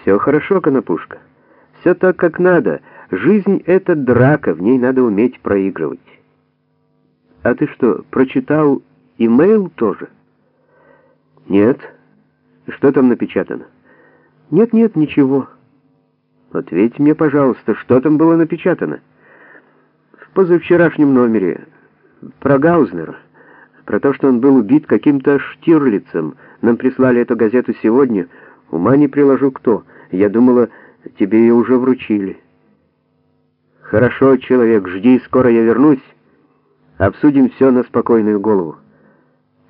Все хорошо, Конопушка. Все так, как надо. Жизнь — это драка, в ней надо уметь проигрывать. А ты что, прочитал имейл тоже? Нет. Что там напечатано? Нет-нет, ничего. Ответь мне, пожалуйста, что там было напечатано? В позавчерашнем номере. Про Гаузнера. Про то, что он был убит каким-то Штирлицем. Нам прислали эту газету сегодня. Ума не приложу кто. Я думала, тебе ее уже вручили. Хорошо, человек, жди, скоро я вернусь. Обсудим все на спокойную голову.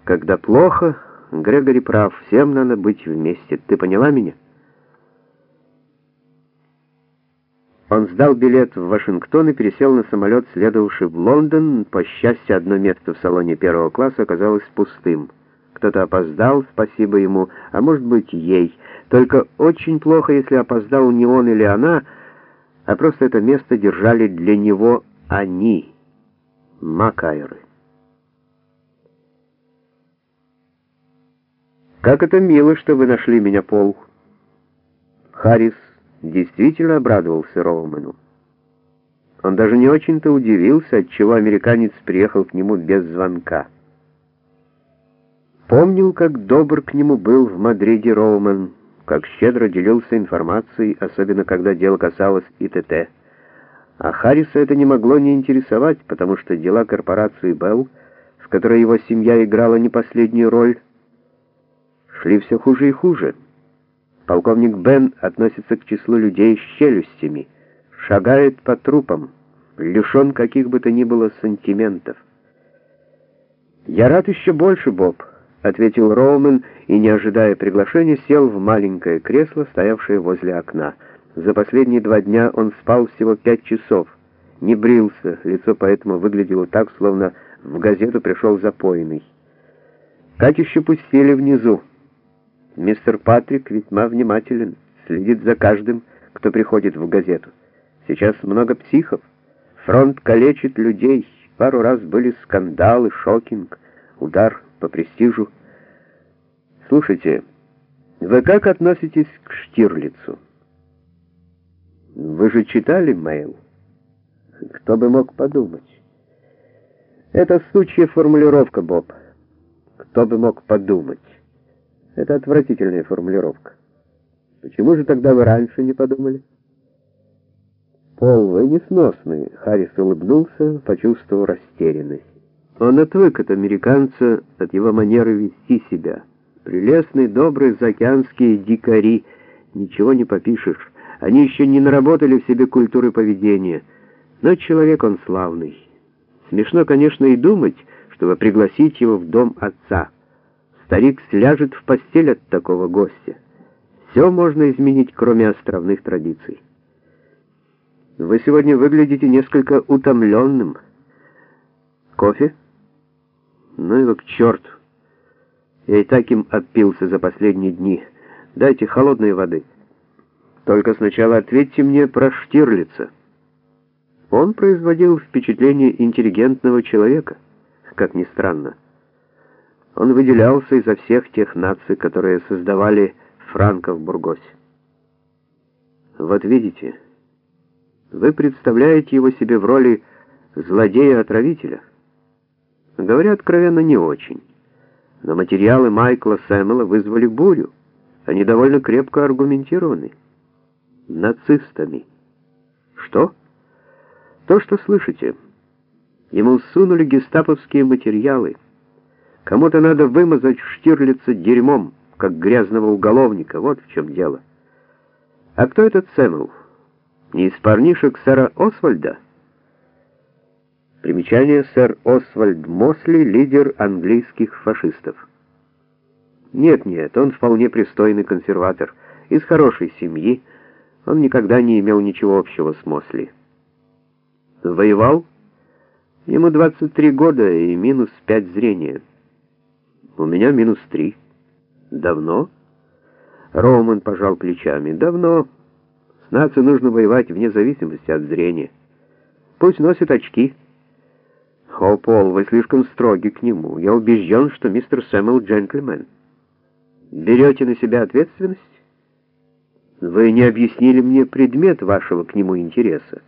Когда плохо, Грегори прав, всем надо быть вместе. Ты поняла меня? Он сдал билет в Вашингтон и пересел на самолет, следовавший в Лондон. По счастью, одно место в салоне первого класса оказалось пустым. Кто-то опоздал, спасибо ему, а может быть ей. Только очень плохо, если опоздал не он или она, а просто это место держали для него они, Макайры. «Как это мило, что вы нашли меня, Пол!» Харрис действительно обрадовался Роумену. Он даже не очень-то удивился, отчего американец приехал к нему без звонка. Помнил, как добр к нему был в Мадриде Роумен, как щедро делился информацией, особенно когда дело касалось ИТТ. А Харриса это не могло не интересовать, потому что дела корпорации Белл, в которой его семья играла не последнюю роль, шли все хуже и хуже. Полковник Бен относится к числу людей с челюстями, шагает по трупам, лишен каких бы то ни было сантиментов. «Я рад еще больше, Боб», — ответил Роумен и, не ожидая приглашения, сел в маленькое кресло, стоявшее возле окна. За последние два дня он спал всего пять часов, не брился, лицо поэтому выглядело так, словно в газету пришел запойный. Катище пустили внизу. Мистер Патрик весьма внимателен, следит за каждым, кто приходит в газету. Сейчас много психов. Фронт калечит людей. Пару раз были скандалы, шокинг, удар по престижу. Слушайте, вы как относитесь к Штирлицу? Вы же читали мейл? Кто бы мог подумать? Это сучья формулировка, Боб. Кто бы мог подумать? Это отвратительная формулировка. Почему же тогда вы раньше не подумали? Пол, вы несносный. Харрис улыбнулся, почувствовал растерянность. Он отвык от американца, от его манеры вести себя. Прелестные, добрые заокеанские дикари. Ничего не попишешь. Они еще не наработали в себе культуры поведения. Но человек он славный. Смешно, конечно, и думать, чтобы пригласить его в дом отца. Старик сляжет в постель от такого гостя. Все можно изменить, кроме островных традиций. Вы сегодня выглядите несколько утомленным. Кофе? Ну его к черту. Я и так им опился за последние дни. Дайте холодной воды. Только сначала ответьте мне про Штирлица. Он производил впечатление интеллигентного человека, как ни странно. Он выделялся изо всех тех наций, которые создавали Франко в Бургосе. Вот видите, вы представляете его себе в роли злодея-отравителя. Говоря откровенно, не очень. Но материалы Майкла Сэммела вызвали бурю. Они довольно крепко аргументированы. Нацистами. Что? То, что слышите. Ему сунули гестаповские материалы. Кому-то надо вымазать Штирлица дерьмом, как грязного уголовника. Вот в чем дело. А кто этот Сэмл? Не из парнишек сэра Освальда? Примечание сэр Освальд Мосли, лидер английских фашистов. Нет-нет, он вполне пристойный консерватор, из хорошей семьи, он никогда не имел ничего общего с Мосли. Воевал? Ему 23 года и минус 5 зрения. У меня минус три. Давно? Роман пожал плечами. Давно. С нацией нужно воевать вне зависимости от зрения. Пусть носит очки. О, Пол, вы слишком строги к нему. Я убежден, что мистер Сэмэл джентльмен. Берете на себя ответственность? Вы не объяснили мне предмет вашего к нему интереса.